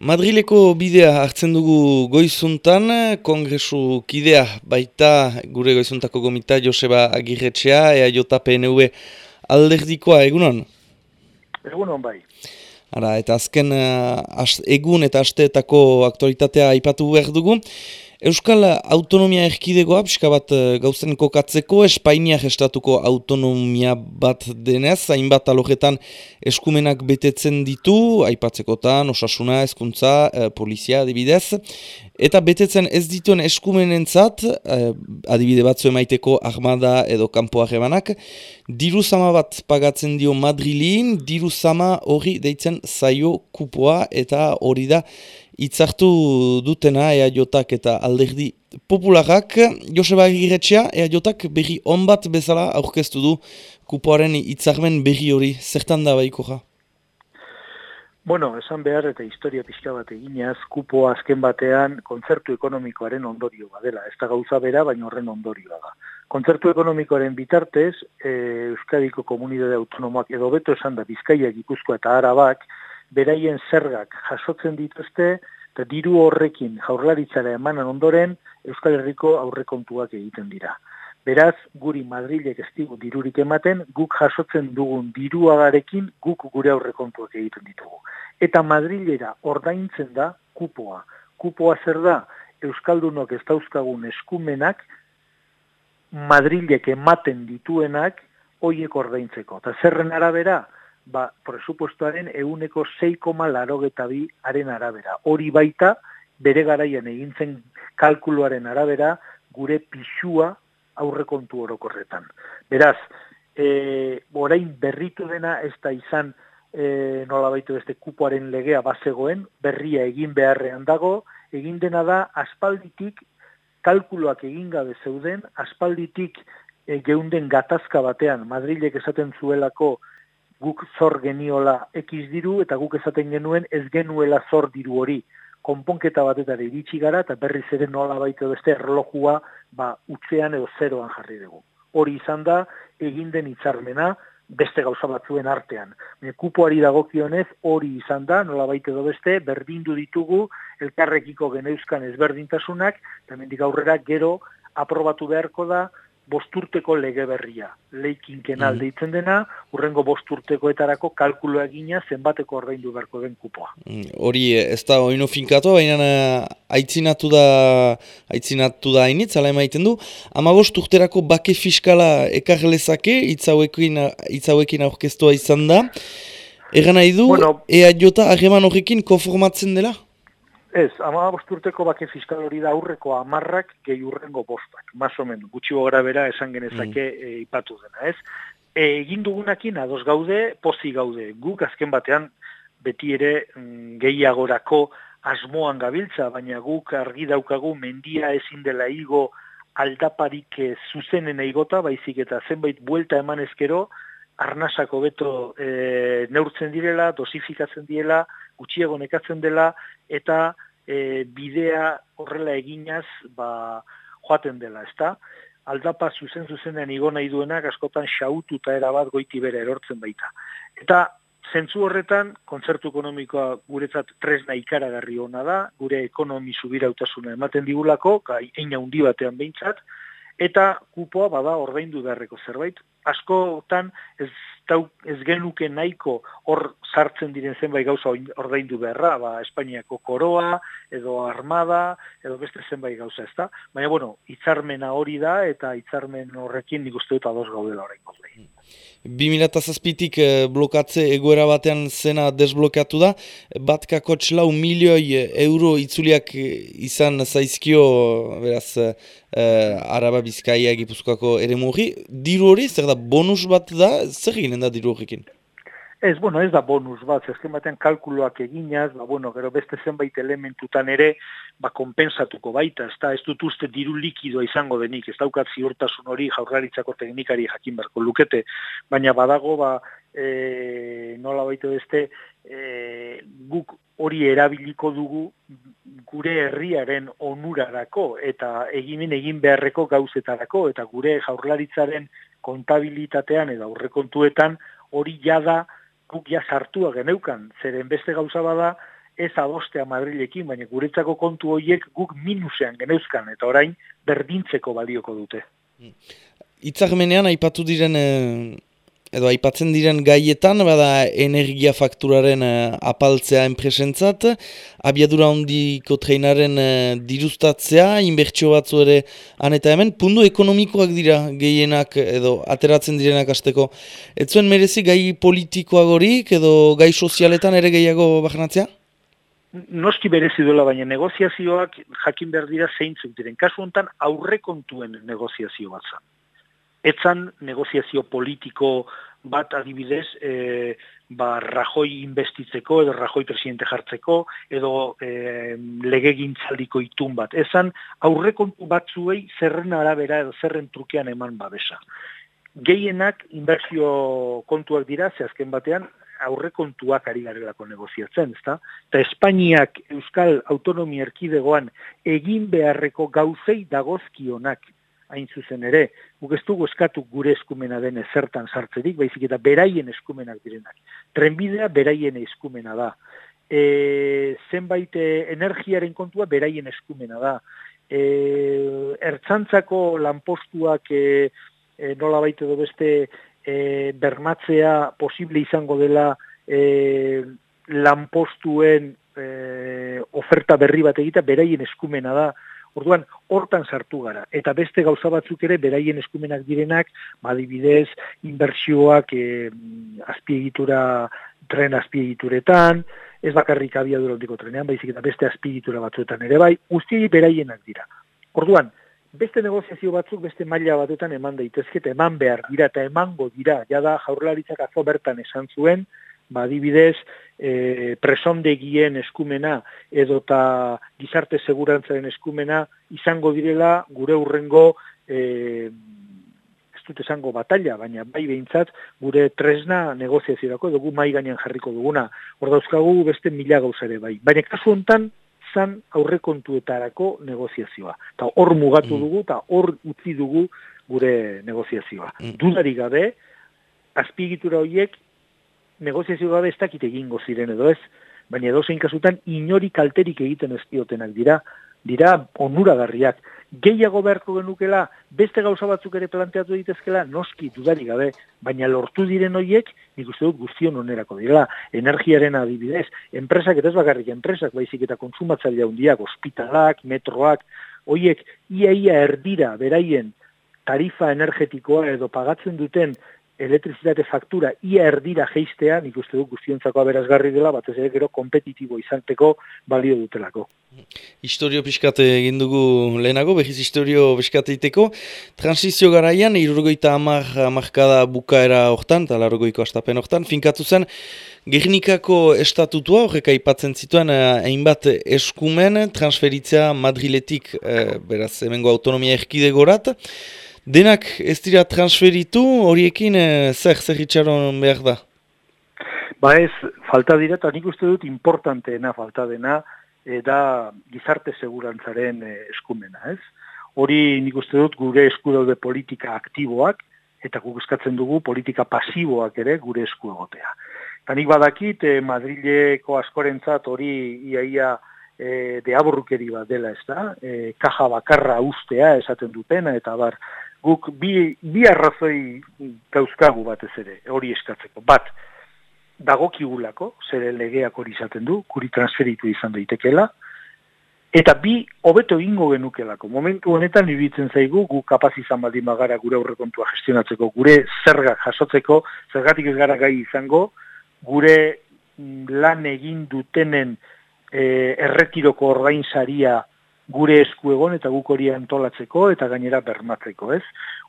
Madrileko bidea hartzen dugu goizuntan, kongresu kidea baita gure goizuntako gomita Joseba Agirretxea, ea jota PNV alderdikoa, egunon? Egunon bai. Ara, eta azken uh, egun eta asteetako aktualitatea aipatu behar dugu. Euskal autonomia erkidegoa, pixka bat eh, gauzen kokatzeko, Espainiak estatuko autonomia bat denez, hainbat alojetan eskumenak betetzen ditu, aipatzekotan, osasuna, eskuntza, eh, polizia, adibidez, eta betetzen ez dituen eskumenentzat, eh, adibide batzu emaiteko armada edo kanpoa emanak, diru zama bat pagatzen dio Madrilin, diru zama hori deitzen zaio kupoa, eta hori da, itzartu dutena EAJak eta alderdi popularak. Joseba Egiretxea, EAJak berri onbat bezala aurkeztu du kupoaren itzarmen berri hori. Zertan da baiko ja? Bueno, esan behar eta historia pixka bat eginaz, kupo azken batean kontzertu ekonomikoaren ondorio badela. Ez da gauza bera, baina horren ondorioa da. Kontzertu ekonomikoaren bitartez, e, Euskadiko Komunidade Autonomoak edo beto esan da Bizkaiak, Gipuzkoa eta Arabak, beraien zergak jasotzen dituzte, eta diru horrekin jaurlaritzara emanan ondoren, Euskal Herriko aurrekontuak egiten dira. Beraz, guri Madrilek ez digu dirurik ematen, guk jasotzen dugun diruagarekin guk gure aurrekontuak egiten ditugu. Eta Madrilera ordaintzen da kupoa. Kupoa zer da, Euskaldunok ez dauzkagun eskumenak, Madrilek ematen dituenak, hoiek ordaintzeko. Eta zerren arabera, ba, presupuestoaren euneko 6,larogeta bi haren arabera. Hori baita, bere garaian egintzen kalkuluaren arabera, gure pixua aurrekontu orokorretan. Beraz, e, orain berritu dena ez da izan e, nola baitu beste kupoaren legea bazegoen, berria egin beharrean dago, egin dena da aspalditik kalkuloak egin gabe zeuden, aspalditik e, geunden gatazka batean, Madrilek esaten zuelako guk zor geniola ekiz diru eta guk esaten genuen ez genuela zor diru hori konponketa batetara iritsi gara eta berriz ere nola baita beste erlojua ba, utzean edo zeroan jarri dugu. Hori izan da, egin den hitzarmena beste gauza batzuen artean. Me kupoari dagokionez hori izan da, nola baita edo beste, berdindu ditugu elkarrekiko geneuzkan ezberdintasunak, eta mendik aurrera gero aprobatu beharko da, bosturteko lege berria. Leikin kenal mm. deitzen dena, urrengo bosturtekoetarako kalkulo egina zenbateko ordaindu beharko den kupoa. Mm, hori ez da oino finkatu, baina eh, aitzinatu da aitzinatu da hainitz, ala emaiten du. Ama bosturterako bake fiskala ekarlezake, itzauekin, itzauekin aurkeztua izan da. Egan nahi du, bueno, ea jota hageman horrekin konformatzen dela? Ez, ama bosturteko bake fiskal hori da aurreko amarrak gehi urrengo bostak. Mas omen, gutxi bogara bera esan genezake mm. e, ipatu dena, ez? E, egin dugunakin ados gaude, pozi gaude. Guk azken batean beti ere mm, gehiagorako asmoan gabiltza, baina guk argi daukagu mendia ezin dela igo aldaparik e, zuzenen eigota, baizik eta zenbait buelta eman ezkero, arnasako beto e, neurtzen direla, dosifikatzen direla, gutxiago nekatzen dela, eta e, bidea horrela eginaz ba, joaten dela, ezta? Aldapa zuzen zuzenean igo nahi duenak askotan xautu eta erabat goiti bere erortzen baita. Eta zentzu horretan, kontzertu ekonomikoa guretzat tresna ikaragarri ona da, gure ekonomi subirautasuna ematen digulako, gai eina hundi batean behintzat, eta kupoa bada ordaindu beharreko zerbait. Askotan ez, tau, ez genuke nahiko hor sartzen diren zenbait gauza ordaindu beharra, ba, Espainiako koroa, edo armada, edo beste zenbait gauza ez da. Baina, bueno, hitzarmena hori da, eta hitzarmen horrekin nik uste dut ados gaudela horrein 2008-tik eh, blokatze egoera batean zena desblokatu da, bat kakotx lau milioi eh, euro itzuliak eh, izan zaizkio, beraz, araba bizkaia gipuzkoako ere morri. Diru hori, zer da, bonus bat da, zer ginen da diru horrekin? Ez, bueno, ez da bonus bat, ezken batean kalkuloak eginaz, ba, bueno, gero beste zenbait elementutan ere, ba, kompensatuko baita, ez da, ez dut uste diru likidoa izango denik, ez daukat ziurtasun hori jaurlaritzako teknikari jakin beharko lukete, baina badago, ba, e, nola baita beste, e, guk hori erabiliko dugu gure herriaren onurarako eta egimen egin beharreko gauzetarako eta gure jaurlaritzaren kontabilitatean eta aurrekontuetan hori jada guk ja sartua geneukan, zeren beste gauza bada, ez adostea Madrilekin, baina guretzako kontu horiek guk minusean geneuzkan, eta orain berdintzeko balioko dute. Itzarmenean, aipatu diren edo aipatzen diren gaietan, bada energia fakturaren uh, apaltzea enpresentzat, abiadura hondiko treinaren uh, diruztatzea, inbertsio batzu ere han eta hemen, pundu ekonomikoak dira gehienak edo ateratzen direnak azteko. Ez zuen merezi gai politikoagorik edo gai sozialetan ere gehiago bahanatzea? Noski berezi duela, baina negoziazioak jakin behar dira zeintzuk diren. Kasu honetan aurrekontuen negoziazio bat zan etzan negoziazio politiko bat adibidez e, ba, Rajoi investitzeko edo Rajoi presidente jartzeko edo e, legegintzaldiko itun bat. Ezan aurrekontu batzuei zerren arabera edo zerren trukean eman babesa. Gehienak inbertsio kontuak dira, ze azken batean aurrekontuak ari garelako negoziatzen, ezta? Eta Espainiak Euskal Autonomia Erkidegoan egin beharreko gauzei dagozkionak hain zuzen ere, guk ez dugu eskatu gure eskumena den ezertan sartzerik, baizik eta beraien eskumenak direnak. Trenbidea beraien eskumena da. E, zenbait e, energiaren kontua beraien eskumena da. E, ertzantzako lanpostuak e, e, nola baita edo beste e, bermatzea posible izango dela e, lanpostuen e, oferta berri bat egita beraien eskumena da. Orduan, hortan sartu gara. Eta beste gauza batzuk ere, beraien eskumenak direnak, badibidez, inbertsioak e, azpiegitura, tren azpiegituretan, ez bakarrik abiadura ondiko trenean, baizik eta beste azpiegitura batzuetan ere bai, guztiei beraienak dira. Orduan, beste negoziazio batzuk beste maila batetan eman daitezke eman behar dira eta emango dira. Jada jaurlaritzak azo bertan esan zuen, badibidez, e, presondegien eskumena edota gizarte segurantzaren eskumena izango direla gure urrengo e, ez dut esango batalla, baina bai behintzat gure tresna negoziaziorako dugu mai gainean jarriko duguna. Hor dauzkagu beste mila gauzare bai. Baina kasu hontan zan aurrekontuetarako negoziazioa. Eta hor mugatu mm. dugu eta hor utzi dugu gure negoziazioa. Mm. Dudari gabe, azpigitura horiek negoziazio gabe ez dakit egingo ziren edo ez, baina edo zein kasutan inori kalterik egiten ez diotenak dira, dira onuragarriak. Gehiago beharko genukela, beste gauza batzuk ere planteatu ditezkela, noski dudari gabe, baina lortu diren hoiek, nik uste dut guztion onerako dira, energiaren adibidez, enpresak eta ez bakarrik enpresak, baizik eta konsumatzailea hundiak, ospitalak, metroak, hoiek iaia erdira beraien tarifa energetikoa edo pagatzen duten elektrizitate faktura ia erdira geistea, nik uste du guztiontzako aberazgarri dela, batez ere gero kompetitibo izanteko balio dutelako. Historio piskate egin dugu lehenago, behiz historio piskate iteko. Transizio garaian, irurgoita amar, amarkada bukaera hortan, eta largoiko astapen hortan, finkatu zen, Gernikako estatutua horrek aipatzen zituen eh, hainbat eskumen transferitzea Madriletik, eh, beraz, hemengo autonomia erkidegorat. Denak ez dira transferitu, horiekin e, zer, zer itxaron behar da? Ba ez, falta dira, eta nik uste dut importanteena falta dena, e, da gizarte segurantzaren e, eskumena, ez? Hori nik uste dut gure esku daude politika aktiboak, eta guk eskatzen dugu politika pasiboak ere gure esku egotea. Eta nik badakit, e, Madrileko askorentzat hori iaia e, deaborrukeri bat dela, ez da? E, kaja bakarra ustea esaten dutena, eta bar, guk bi, bi arrazoi gauzkagu batez ere, hori eskatzeko. Bat, dagokigulako, zer legeak hori izaten du, kuri transferitu izan daitekela, eta bi, hobeto ingo genukelako. Momentu honetan, iruditzen zaigu, gu kapaz izan baldin bagara gure aurrekontua gestionatzeko, gure zergak jasotzeko, zergatik ez gara gai izango, gure lan egin dutenen e, erretiroko orgain saria gure esku egon eta guk hori antolatzeko eta gainera bermatzeko, ez?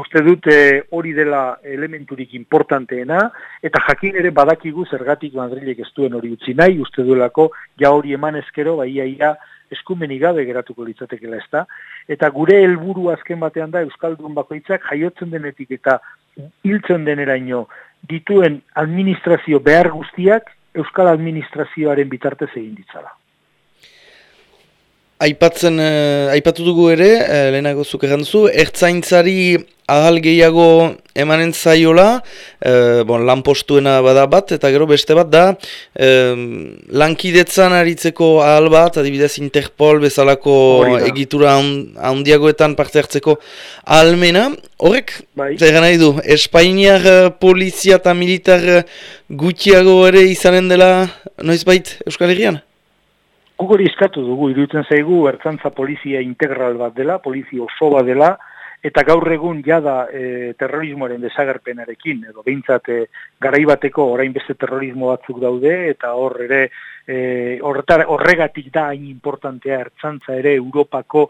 Uste dute hori dela elementurik importanteena eta jakin ere badakigu zergatik Madrilek ez duen hori utzi nahi, uste duelako ja hori eman ezkero, bai ia eskumeni gabe geratuko litzatekela ez da. Eta gure helburu azken batean da Euskaldun bakoitzak jaiotzen denetik eta hiltzen deneraino dituen administrazio behar guztiak Euskal administrazioaren bitartez egin ditzala. Aipatzen, uh, aipatu dugu ere, uh, lehenago zuk duzu, ertzaintzari ahal gehiago emanen zaiola, uh, bon, lan postuena bada bat, eta gero beste bat da, uh, lankidetzan aritzeko ahal bat, adibidez Interpol bezalako egitura handiagoetan parte hartzeko ahalmena, horrek, bai. zer nahi du, Espainiar polizia eta militar gutxiago ere izanen dela noizbait Euskal Herrian? Gugori izkatu dugu, iruditzen zaigu, ertzantza polizia integral bat dela, polizia oso bat dela, eta gaur egun jada e, terrorismoaren desagerpenarekin, edo behintzat e, garaibateko orain beste terrorismo batzuk daude, eta hor ere e, horregatik da hain importantea ertzantza ere Europako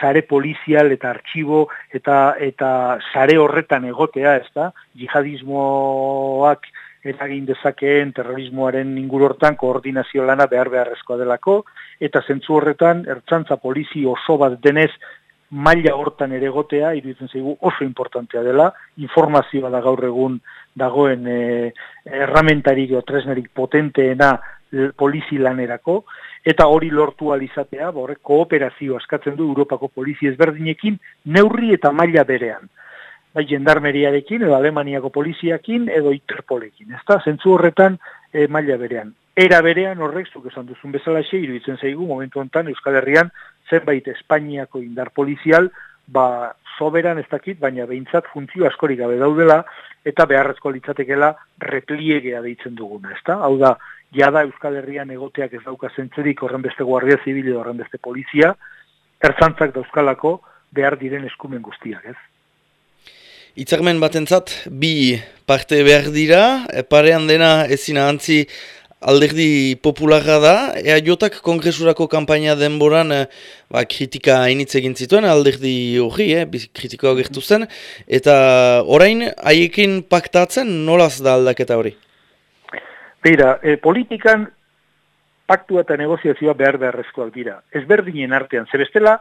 sare polizial eta artxibo eta eta sare horretan egotea, ez da, jihadismoak eragin dezakeen terrorismoaren ingurortan koordinazio lana behar beharrezkoa delako, eta zentzu horretan ertzantza polizi oso bat denez maila hortan ere gotea, iruditzen zaigu oso importantea dela, informazioa da gaur egun dagoen e, erramentarik o tresnerik potenteena polizi lanerako, eta hori lortu alizatea, borre, kooperazio askatzen du Europako polizi ezberdinekin, neurri eta maila berean bai jendarmeriarekin edo Alemaniako poliziakin edo Interpolekin, ezta? Zentzu horretan e, maila berean. Era berean horrek zuk esan duzun bezala xe iruditzen zaigu momentu hontan Euskal Herrian zenbait Espainiako indar polizial ba soberan ez dakit, baina behintzat funtzio askorik gabe daudela eta beharrezko litzatekela repliegea deitzen duguna, ezta? Hau da, jada Euskal Herrian egoteak ez dauka zentzurik horren beste guardia zibil horren beste polizia, ertzantzak dauzkalako behar diren eskumen guztiak, ez? Itzarmen batentzat bi parte behar dira, e, parean dena ezin ahantzi alderdi popularra da, ea jotak kongresurako kampaina denboran e, ba, kritika hainitz egin zituen, alderdi hori, eh, kritikoa gertu zen, eta orain haiekin paktatzen nolaz da aldaketa hori? Beira, e, politikan paktua eta negoziazioa behar beharrezkoak dira. Ez berdinen artean, zebestela,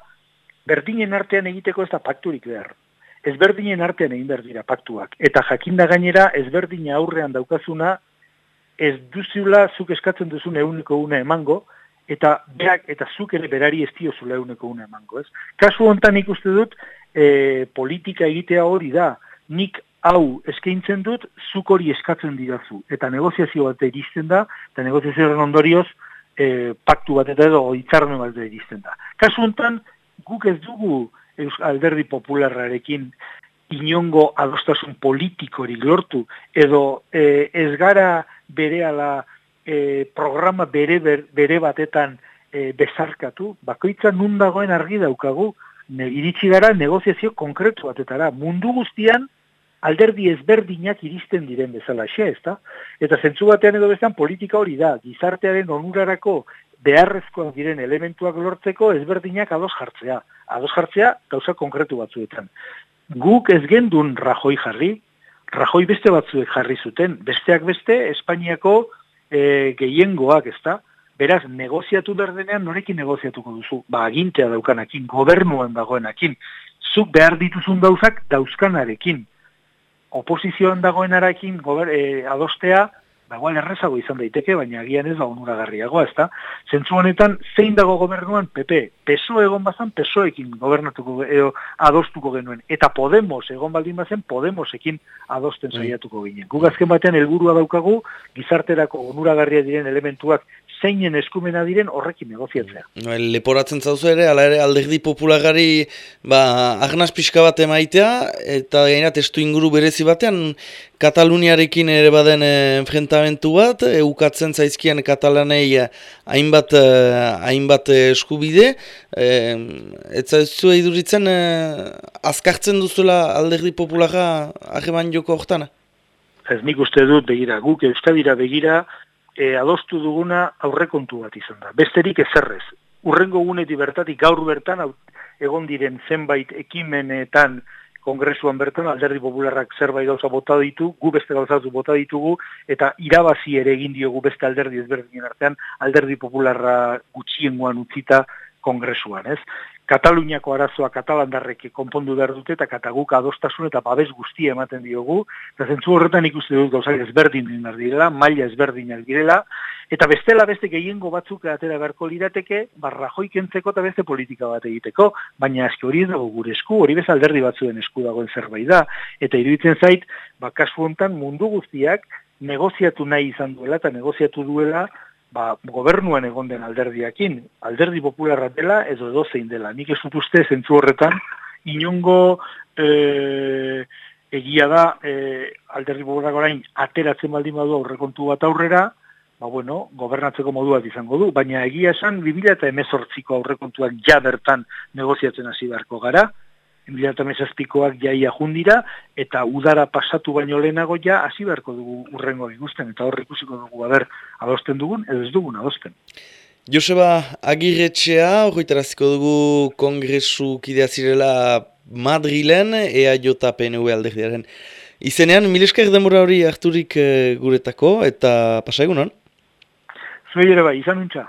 berdinen artean egiteko ez da pakturik behar ezberdinen artean egin behar dira paktuak. Eta jakinda gainera ezberdina aurrean daukazuna ez duzula zuk eskatzen duzun euneko una emango, eta berak eta zuk ere berari ez diozula euneko una emango. Ez? Kasu hontan ikuste dut e, politika egitea hori da, nik hau eskaintzen dut, zuk hori eskatzen didazu. Eta negoziazio bat iristen da, eta negoziazioaren ondorioz e, paktu bat eta edo itzarmen bat iristen da. Kasu hontan, guk ez dugu alderdi popularrarekin inongo adostasun politikori lortu, edo e, ez gara bere ala e, programa bere, bere batetan e, bezarkatu, bakoitza nun dagoen argi daukagu, ne, iritsi gara negoziazio konkretu batetara, mundu guztian alderdi ezberdinak iristen diren bezala xe, ezta? Eta zentzu batean edo bezan politika hori da, gizartearen onurarako beharrezkoak diren elementuak lortzeko ezberdinak ados jartzea. Ados jartzea gauza konkretu batzuetan. Guk ez gendun rajoi jarri, rajoi beste batzuek jarri zuten, besteak beste Espainiako e, gehiengoak, ezta? Beraz, negoziatu berdenean norekin negoziatuko duzu? Ba, agintea daukanakin, gobernuan dagoenakin. Zuk behar dituzun dauzak dauzkanarekin. Oposizioan dagoenarakin gober, e, adostea, ba, igual errezago izan daiteke, baina agian ez da onuragarriagoa, ez da? Zentzu honetan, zein dago gobernuan, PP, peso egon bazan, pesoekin gobernatuko, edo adostuko genuen. Eta Podemos, egon baldin bazen, Podemosekin adosten bai. saiatuko ginen. Guk azken batean, helburua daukagu, gizarterako onuragarria diren elementuak zeinen eskumena diren horrekin negoziatzea. No, leporatzen zauzu ere, ala ere alderdi populargari ba, agnaz pixka bat emaitea, eta gaina testu inguru berezi batean, Kataluniarekin ere baden eh, enfrentamentu bat, eukatzen zaizkian katalanei eh, hainbat, eh, hainbat eskubide, ez zaizu iduritzen azkartzen duzula alderdi populara ahreman joko hortana? Ez nik uste dut begira, guk euskadira begira, e, adostu duguna aurrekontu bat izan da. Besterik ezerrez. Urrengo gunetik bertatik gaur bertan egon diren zenbait ekimenetan kongresuan bertan alderdi popularrak zerbait gauza bota ditu, gu beste gauzatu bota ditugu, eta irabazi ere egin diogu beste alderdi ezberdinen artean, alderdi popularra gutxiengoan utzita kongresuan, ez? Kataluniako arazoa katalandarrek konpondu behar dute eta kataguk adostasun eta babes guztia ematen diogu. Eta zentzu horretan ikuste dut gauzak ezberdin direla, maila ezberdinak direla, eta bestela beste gehiengo batzuk atera beharko lirateke, barra joikentzeko eta beste politika bat egiteko, baina eski hori dago gure esku, hori bez alderdi batzuen esku dagoen zerbait da. Eta iruditzen zait, bakasu hontan mundu guztiak negoziatu nahi izan duela eta negoziatu duela ba, gobernuan egon den alderdiakin, alderdi popularra dela edo edo zein dela. Nik ez uste zentzu horretan, inongo e, egia da e, alderdi popularra orain ateratzen baldin badu aurrekontu bat aurrera, ba bueno, gobernatzeko modu bat izango du, baina egia esan 2000 eta emezortziko aurrekontuak ja bertan negoziatzen hasi beharko gara, Emilatamezazpikoak jaia jundira, eta udara pasatu baino lehenago ja, hasi beharko dugu urrengo ikusten, eta horre ikusiko dugu, haber, adosten dugun, edo ez dugun adosten. Joseba, agirretxea, horretaraziko dugu kongresu kidea zirela Madrilen, ea jota PNV alderdiaren. Izenean, milesker demora hori harturik eh, guretako, eta pasa egunon? Zuei ere bai, izan untxa.